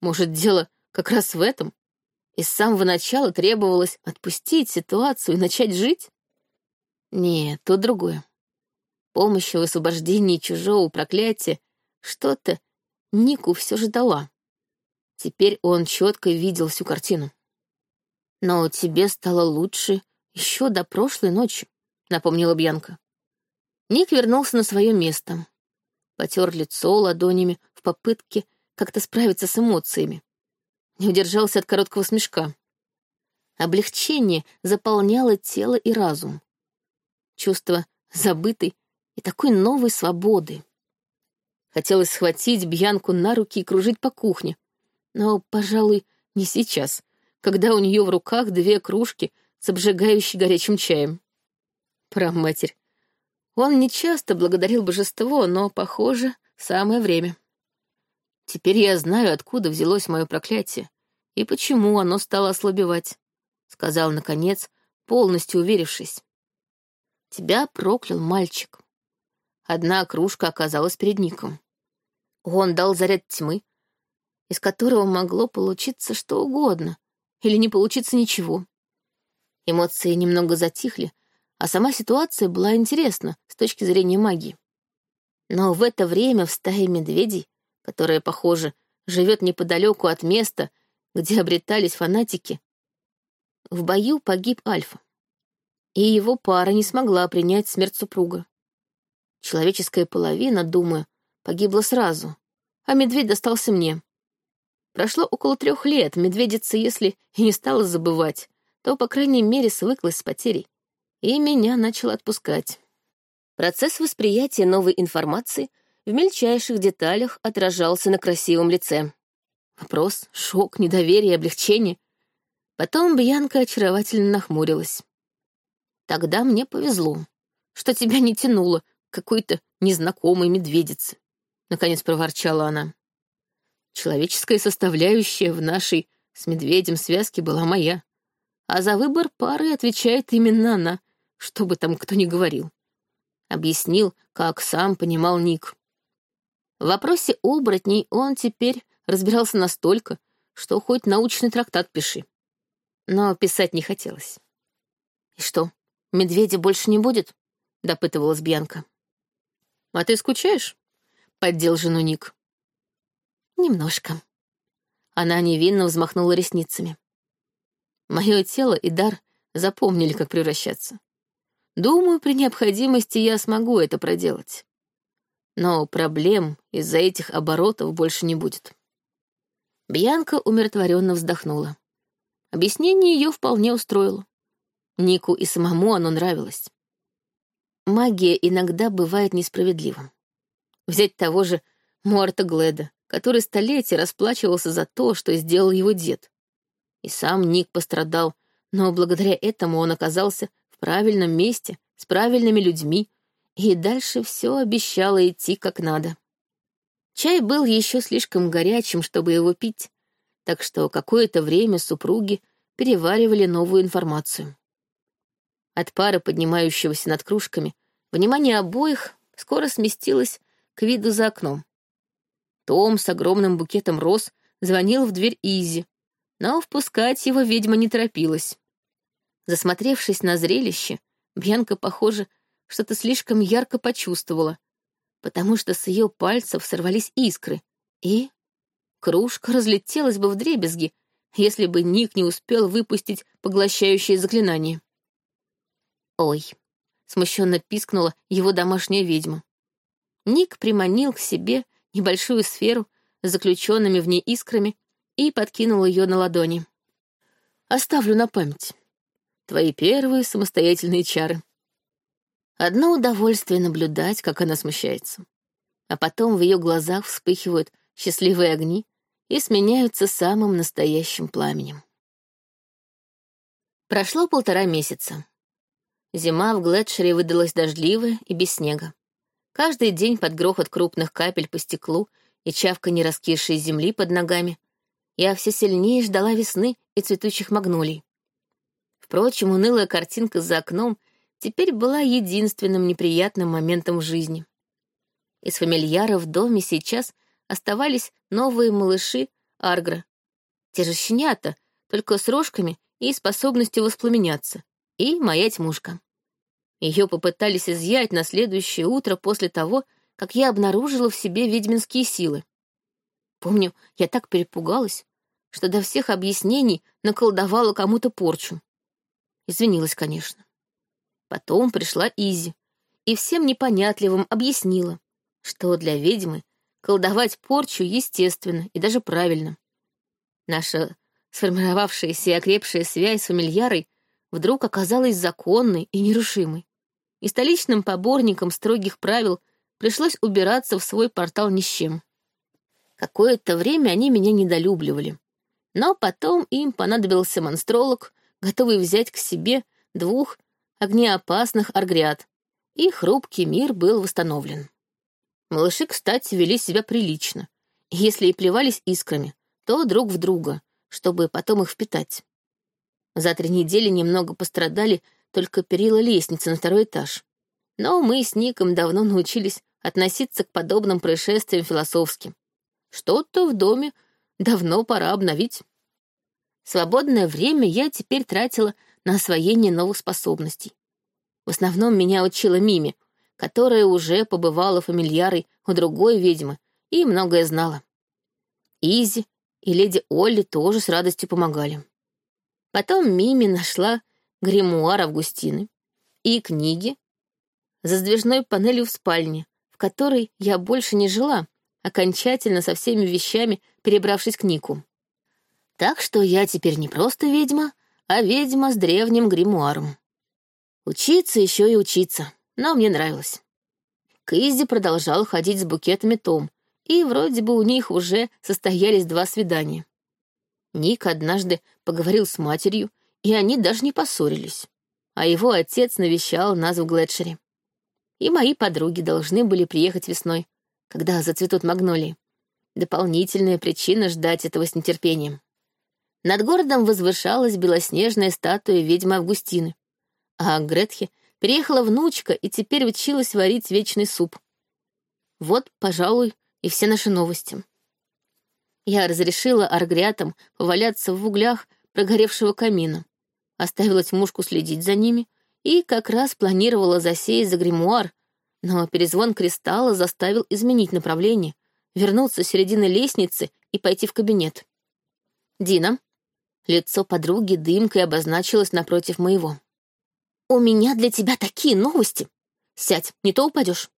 Может, дело как раз в этом? И с самого начала требовалось отпустить ситуацию и начать жить? Нет, то другое. Помощь в освобождении чужого проклятия что-то Нику все же дала. Теперь он четко видел всю картину. «Но тебе стало лучше еще до прошлой ночи», — напомнила Бьянка. Ник вернулся на свое место. Потер лицо ладонями в попытке как-то справиться с эмоциями. Не удержался от короткого смешка. Облегчение заполняло тело и разум. Чувство забытой и такой новой свободы. Хотелось схватить Бьянку на руки и кружить по кухне. Но, пожалуй, не сейчас, когда у нее в руках две кружки с обжигающей горячим чаем. Про матерь. Он нечасто благодарил божество, но, похоже, самое время. Теперь я знаю, откуда взялось мое проклятие и почему оно стало ослабевать, — сказал, наконец, полностью уверившись. Тебя проклял мальчик. Одна кружка оказалась перед Ником. Он дал заряд тьмы, из которого могло получиться что угодно или не получиться ничего. Эмоции немного затихли, а сама ситуация была интересна с точки зрения магии. Но в это время в стае медведей которая, похоже, живет неподалеку от места, где обретались фанатики, в бою погиб Альфа. И его пара не смогла принять смерть супруга. Человеческая половина, думаю, погибла сразу, а медведь достался мне. Прошло около трех лет, медведица, если и не стала забывать, то, по крайней мере, свыклась с потерей, и меня начала отпускать. Процесс восприятия новой информации — в мельчайших деталях отражался на красивом лице. Вопрос, шок, недоверие, облегчение. Потом Бьянка очаровательно нахмурилась. «Тогда мне повезло, что тебя не тянуло какой-то незнакомой медведице», — наконец проворчала она. «Человеческая составляющая в нашей с медведем связке была моя, а за выбор пары отвечает именно она, что бы там кто ни говорил». Объяснил, как сам понимал Ник. В вопросе оборотней он теперь разбирался настолько, что хоть научный трактат пиши. Но писать не хотелось. «И что, медведя больше не будет?» — допытывалась Бьянка. «А ты скучаешь?» — поддел жену Ник. «Немножко». Она невинно взмахнула ресницами. Мое тело и дар запомнили, как превращаться. Думаю, при необходимости я смогу это проделать. Но проблем из-за этих оборотов больше не будет. Бьянка умиротворенно вздохнула. Объяснение ее вполне устроило. Нику и самому оно нравилось. Магия иногда бывает несправедливым. Взять того же Муарта Гледа, который столетия расплачивался за то, что сделал его дед. И сам Ник пострадал, но благодаря этому он оказался правильном месте, с правильными людьми, и дальше все обещало идти как надо. Чай был еще слишком горячим, чтобы его пить, так что какое-то время супруги переваривали новую информацию. От пара, поднимающегося над кружками, внимание обоих скоро сместилось к виду за окном. Том с огромным букетом роз звонил в дверь Изи, но впускать его ведьма не торопилась. Засмотревшись на зрелище, Бьянка, похоже, что-то слишком ярко почувствовала, потому что с ее пальцев сорвались искры, и кружка разлетелась бы в дребезги, если бы Ник не успел выпустить поглощающее заклинание. «Ой!» — смущенно пискнула его домашняя ведьма. Ник приманил к себе небольшую сферу с заключенными в ней искрами и подкинул ее на ладони. «Оставлю на память. Твои первые самостоятельные чары». Одно удовольствие наблюдать, как она смущается. А потом в ее глазах вспыхивают счастливые огни и сменяются самым настоящим пламенем. Прошло полтора месяца. Зима в Глетшере выдалась дождливая и без снега. Каждый день под грохот крупных капель по стеклу и чавка нераскисшей земли под ногами я все сильнее ждала весны и цветущих магнолий. Впрочем, унылая картинка за окном теперь была единственным неприятным моментом в жизни. Из фамильяров в доме сейчас оставались новые малыши Аргра. Те же щенята, только с рожками и способностью воспламеняться. И моя тьмушка. Ее попытались изъять на следующее утро после того, как я обнаружила в себе ведьминские силы. Помню, я так перепугалась, что до всех объяснений наколдовала кому-то порчу. Извинилась, конечно. Потом пришла Изи и всем непонятливым объяснила, что для ведьмы колдовать порчу естественно и даже правильно. Наша сформировавшаяся и окрепшая связь с фамильярой вдруг оказалась законной и нерушимой. И столичным поборникам строгих правил пришлось убираться в свой портал ни с чем. Какое-то время они меня недолюбливали. Но потом им понадобился монстролог, готовый взять к себе двух огнеопасных аргриад, и хрупкий мир был восстановлен. Малыши, кстати, вели себя прилично. Если и плевались искрами, то друг в друга, чтобы потом их впитать. За три недели немного пострадали только перила лестницы на второй этаж. Но мы с Ником давно научились относиться к подобным происшествиям философски. Что-то в доме давно пора обновить. Свободное время я теперь тратила на освоение новых способностей. В основном меня учила Мими, которая уже побывала фамильярой у другой ведьмы и многое знала. Изи и леди Олли тоже с радостью помогали. Потом Мими нашла гримуар Августины и книги за сдвижной панелью в спальне, в которой я больше не жила, окончательно со всеми вещами перебравшись к Нику. Так что я теперь не просто ведьма, а ведьма с древним гримуаром. Учиться еще и учиться, но мне нравилось. Кизи продолжал ходить с букетами Том, и вроде бы у них уже состоялись два свидания. Ник однажды поговорил с матерью, и они даже не поссорились. А его отец навещал нас в Глетшере. И мои подруги должны были приехать весной, когда зацветут магнолии. Дополнительная причина ждать этого с нетерпением. Над городом возвышалась белоснежная статуя ведьмы Августины. А Гретхе переехала внучка и теперь училась варить вечный суп. Вот, пожалуй, и все наши новости. Я разрешила аргрятам поваляться в углях прогоревшего камина, оставила тьмушку следить за ними и как раз планировала засеять за гримуар, но перезвон кристалла заставил изменить направление, вернуться с середины лестницы и пойти в кабинет. «Дина, Лицо подруги дымкой обозначилось напротив моего. «У меня для тебя такие новости! Сядь, не то упадешь!»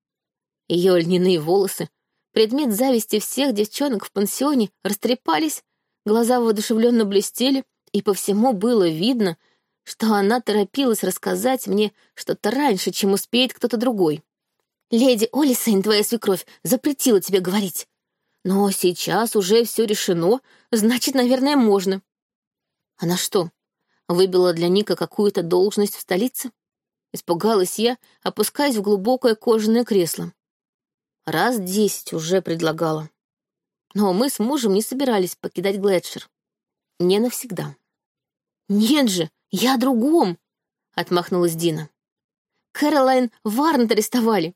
Ее льняные волосы, предмет зависти всех девчонок в пансионе, растрепались, глаза воодушевленно блестели, и по всему было видно, что она торопилась рассказать мне что-то раньше, чем успеет кто-то другой. «Леди Олисейн, твоя свекровь, запретила тебе говорить. Но сейчас уже все решено, значит, наверное, можно. Она что, выбила для Ника какую-то должность в столице? Испугалась я, опускаясь в глубокое кожаное кресло. Раз десять уже предлагала. Но мы с мужем не собирались покидать Глетшер. Не навсегда. «Нет же, я о другом!» — отмахнулась Дина. «Кэролайн Варнет арестовали.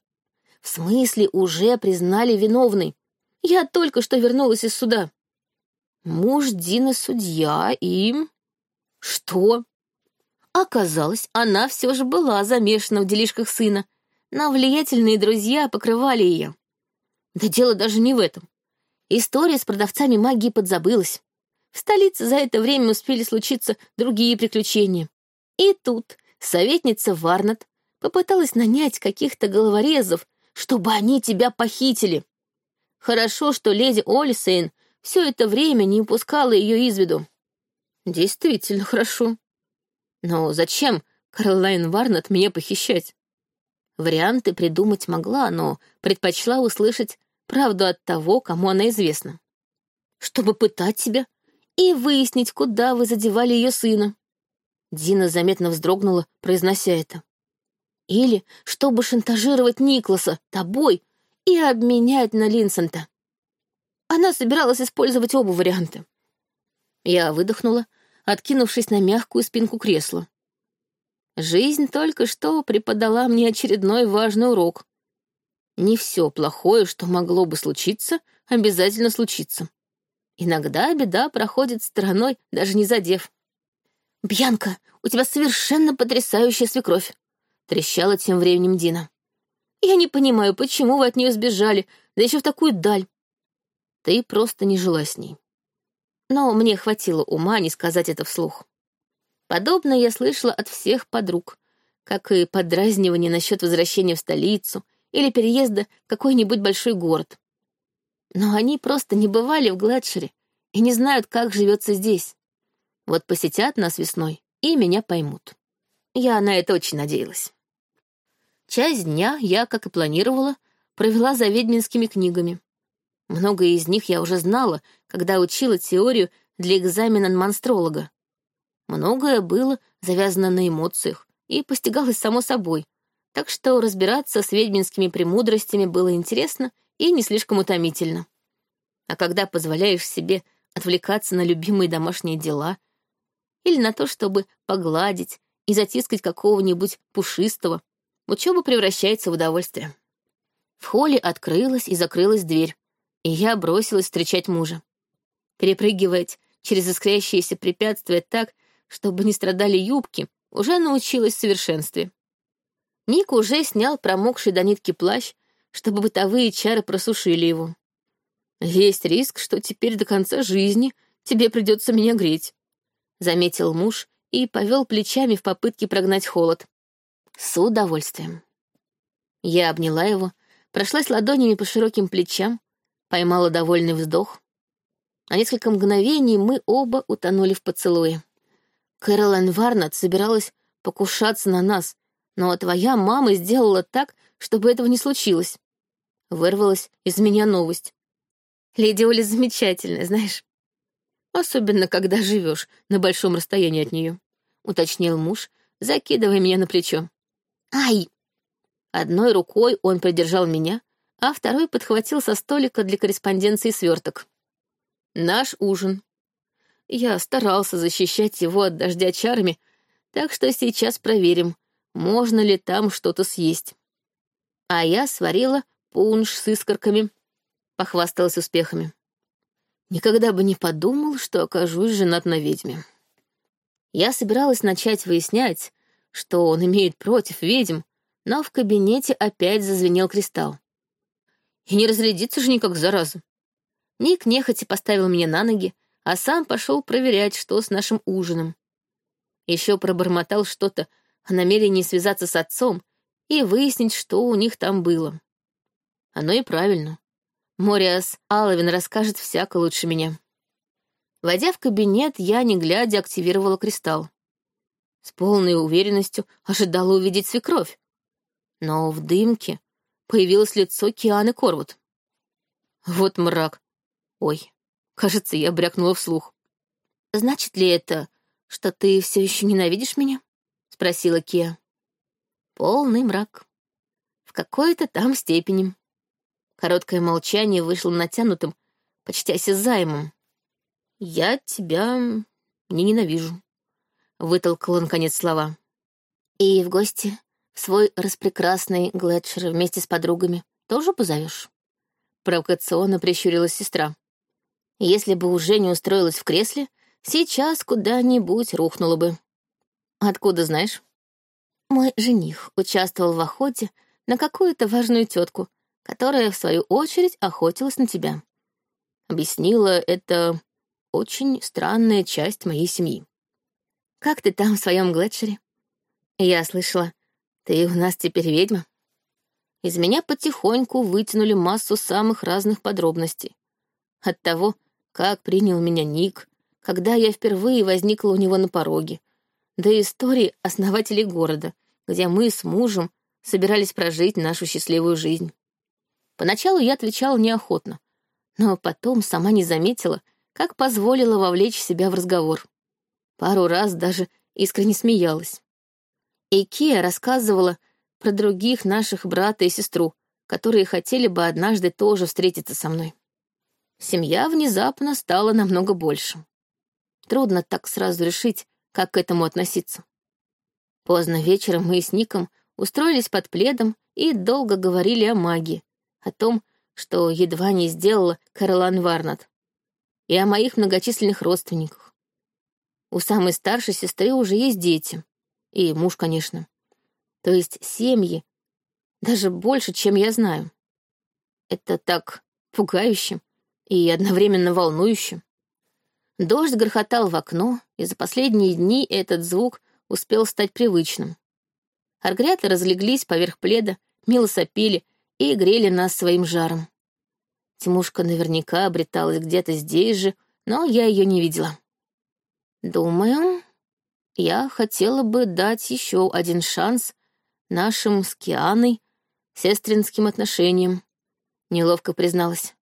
В смысле, уже признали виновной. Я только что вернулась из суда. Муж Дины судья и... Что? Оказалось, она все же была замешана в делишках сына, но влиятельные друзья покрывали ее. Да дело даже не в этом. История с продавцами магии подзабылась. В столице за это время успели случиться другие приключения. И тут советница Варнат попыталась нанять каких-то головорезов, чтобы они тебя похитили. Хорошо, что леди Олисейн все это время не упускала ее из виду. Действительно хорошо. Но зачем Каролайн Варнет меня похищать? Варианты придумать могла, но предпочла услышать правду от того, кому она известна. Чтобы пытать себя и выяснить, куда вы задевали ее сына. Дина заметно вздрогнула, произнося это. Или чтобы шантажировать Никласа тобой и обменять на Линсента. Она собиралась использовать оба варианта. Я выдохнула, откинувшись на мягкую спинку кресла. Жизнь только что преподала мне очередной важный урок. Не все плохое, что могло бы случиться, обязательно случится. Иногда беда проходит стороной, даже не задев. «Бьянка, у тебя совершенно потрясающая свекровь!» — трещала тем временем Дина. «Я не понимаю, почему вы от нее сбежали, да еще в такую даль. Ты просто не жила с ней. Но мне хватило ума не сказать это вслух. Подобное я слышала от всех подруг, как и подразнивание насчет возвращения в столицу или переезда в какой-нибудь большой город. Но они просто не бывали в Гладшере и не знают, как живется здесь. Вот посетят нас весной и меня поймут. Я на это очень надеялась. Часть дня я, как и планировала, провела за ведьминскими книгами. Многое из них я уже знала, когда учила теорию для экзамена монстролога. Многое было завязано на эмоциях и постигалось само собой, так что разбираться с ведьминскими премудростями было интересно и не слишком утомительно. А когда позволяешь себе отвлекаться на любимые домашние дела — или на то, чтобы погладить и затискать какого-нибудь пушистого, учеба превращается в удовольствие. В холле открылась и закрылась дверь, и я бросилась встречать мужа. Перепрыгивать через искрящиеся препятствия так, чтобы не страдали юбки, уже научилась в совершенстве. Ник уже снял промокший до нитки плащ, чтобы бытовые чары просушили его. Есть риск, что теперь до конца жизни тебе придется меня греть. — заметил муж и повел плечами в попытке прогнать холод. С удовольствием. Я обняла его, прошлась ладонями по широким плечам, поймала довольный вздох. На несколько мгновений мы оба утонули в поцелуе. Кэролайн Варнат собиралась покушаться на нас, но твоя мама сделала так, чтобы этого не случилось. Вырвалась из меня новость. Леди Оля замечательная, знаешь. Особенно, когда живешь на большом расстоянии от нее, уточнил муж, закидывая меня на плечо. Ай! Одной рукой он придержал меня, а второй подхватил со столика для корреспонденции сверток. Наш ужин. Я старался защищать его от дождя чарами, так что сейчас проверим, можно ли там что-то съесть. А я сварила пунш с искорками, похвасталась успехами. Никогда бы не подумал, что окажусь женат на ведьме. Я собиралась начать выяснять, что он имеет против ведьм, но в кабинете опять зазвенел кристалл. И не разрядиться же никак, зараза. Ник нехотя поставил меня на ноги, а сам пошел проверять, что с нашим ужином. Еще пробормотал что-то о намерении связаться с отцом и выяснить, что у них там было. Оно и правильно. Мориас Аловин расскажет всяко лучше меня. Войдя в кабинет, я, не глядя, активировала кристалл. С полной уверенностью ожидала увидеть свекровь. Но в дымке появилось лицо Кианы Корвуд. Вот мрак. Ой, кажется, я брякнула вслух. «Значит ли это, что ты все еще ненавидишь меня?» — спросила Кия. «Полный мрак. В какой-то там степени», Короткое молчание вышло натянутым, почти осязаемым. «Я тебя не ненавижу», — вытолкал он конец слова. «И в гости свой распрекрасный Глэдшер вместе с подругами тоже позовешь?» Провокационно прищурилась сестра. «Если бы уже не устроилась в кресле, сейчас куда-нибудь рухнула бы». «Откуда знаешь?» Мой жених участвовал в охоте на какую-то важную тетку, которая, в свою очередь, охотилась на тебя. Объяснила, это очень странная часть моей семьи. Как ты там в своем Глетшере? Я слышала, ты у нас теперь ведьма. Из меня потихоньку вытянули массу самых разных подробностей. От того, как принял меня Ник, когда я впервые возникла у него на пороге, до истории основателей города, где мы с мужем собирались прожить нашу счастливую жизнь. Поначалу я отвечала неохотно, но потом сама не заметила, как позволила вовлечь себя в разговор. Пару раз даже искренне смеялась. Икея рассказывала про других наших брата и сестру, которые хотели бы однажды тоже встретиться со мной. Семья внезапно стала намного больше. Трудно так сразу решить, как к этому относиться. Поздно вечером мы с Ником устроились под пледом и долго говорили о магии, о том, что едва не сделала Каролан Варнат, и о моих многочисленных родственниках. У самой старшей сестры уже есть дети, и муж, конечно. То есть семьи, даже больше, чем я знаю. Это так пугающе и одновременно волнующе. Дождь грохотал в окно, и за последние дни этот звук успел стать привычным. Аргряты разлеглись поверх пледа, мило сопели и грели нас своим жаром. Тимушка наверняка обреталась где-то здесь же, но я ее не видела. Думаю, я хотела бы дать еще один шанс нашим с Кианой сестринским отношениям, неловко призналась.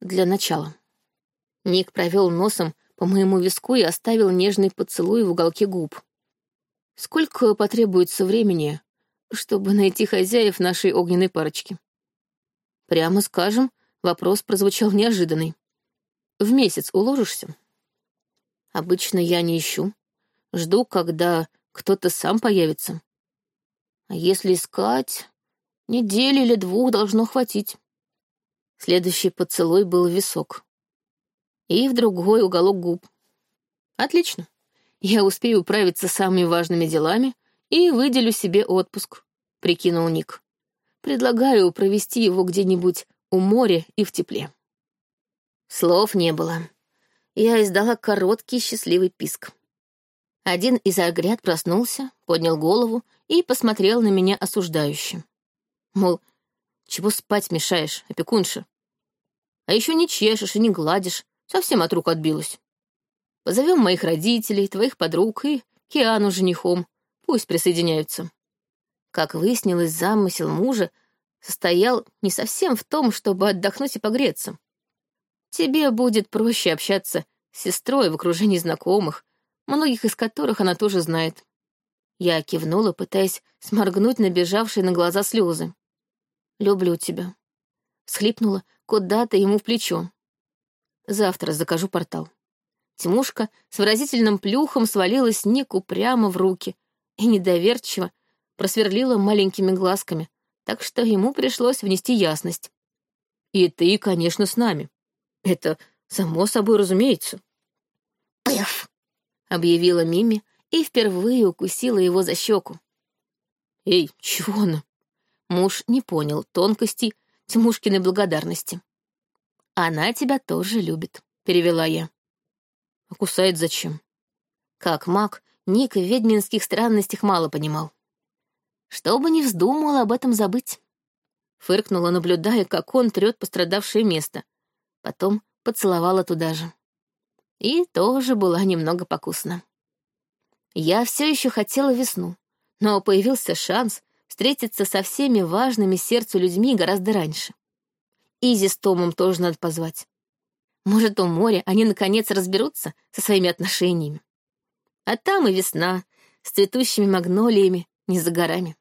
Для начала. Ник провел носом по моему виску и оставил нежный поцелуй в уголке губ. Сколько потребуется времени, чтобы найти хозяев нашей огненной парочки? Прямо скажем, вопрос прозвучал неожиданный. В месяц уложишься? Обычно я не ищу. Жду, когда кто-то сам появится. А если искать, недели или двух должно хватить. Следующий поцелуй был в висок. И в другой уголок губ. Отлично. Я успею управиться самыми важными делами и выделю себе отпуск, прикинул Ник. Предлагаю провести его где-нибудь у моря и в тепле. Слов не было. Я издала короткий счастливый писк. Один из огряд проснулся, поднял голову и посмотрел на меня осуждающе. Мол, чего спать мешаешь, опекунша? А еще не чешешь и не гладишь, совсем от рук отбилась. Позовем моих родителей, твоих подруг и Киану женихом, пусть присоединяются. Как выяснилось, замысел мужа состоял не совсем в том, чтобы отдохнуть и погреться. Тебе будет проще общаться с сестрой в окружении знакомых, многих из которых она тоже знает. Я кивнула, пытаясь сморгнуть набежавшие на глаза слезы. «Люблю тебя», — схлипнула куда-то ему в плечо. «Завтра закажу портал». Тимушка с выразительным плюхом свалилась Нику прямо в руки и недоверчиво просверлила маленькими глазками, так что ему пришлось внести ясность. «И ты, конечно, с нами. Это само собой разумеется». «Пыф!» — объявила Мими и впервые укусила его за щеку. «Эй, чего она?» Муж не понял тонкостей Тимушкиной благодарности. «Она тебя тоже любит», — перевела я. «А кусает зачем?» Как маг, Ник в ведьминских странностях мало понимал. Чтобы не вздумал об этом забыть. Фыркнула, наблюдая, как он трет пострадавшее место. Потом поцеловала туда же. И тоже была немного покусна. Я все еще хотела весну, но появился шанс встретиться со всеми важными сердцу людьми гораздо раньше. Изи с Томом тоже надо позвать. Может, у моря они наконец разберутся со своими отношениями. А там и весна с цветущими магнолиями не за горами.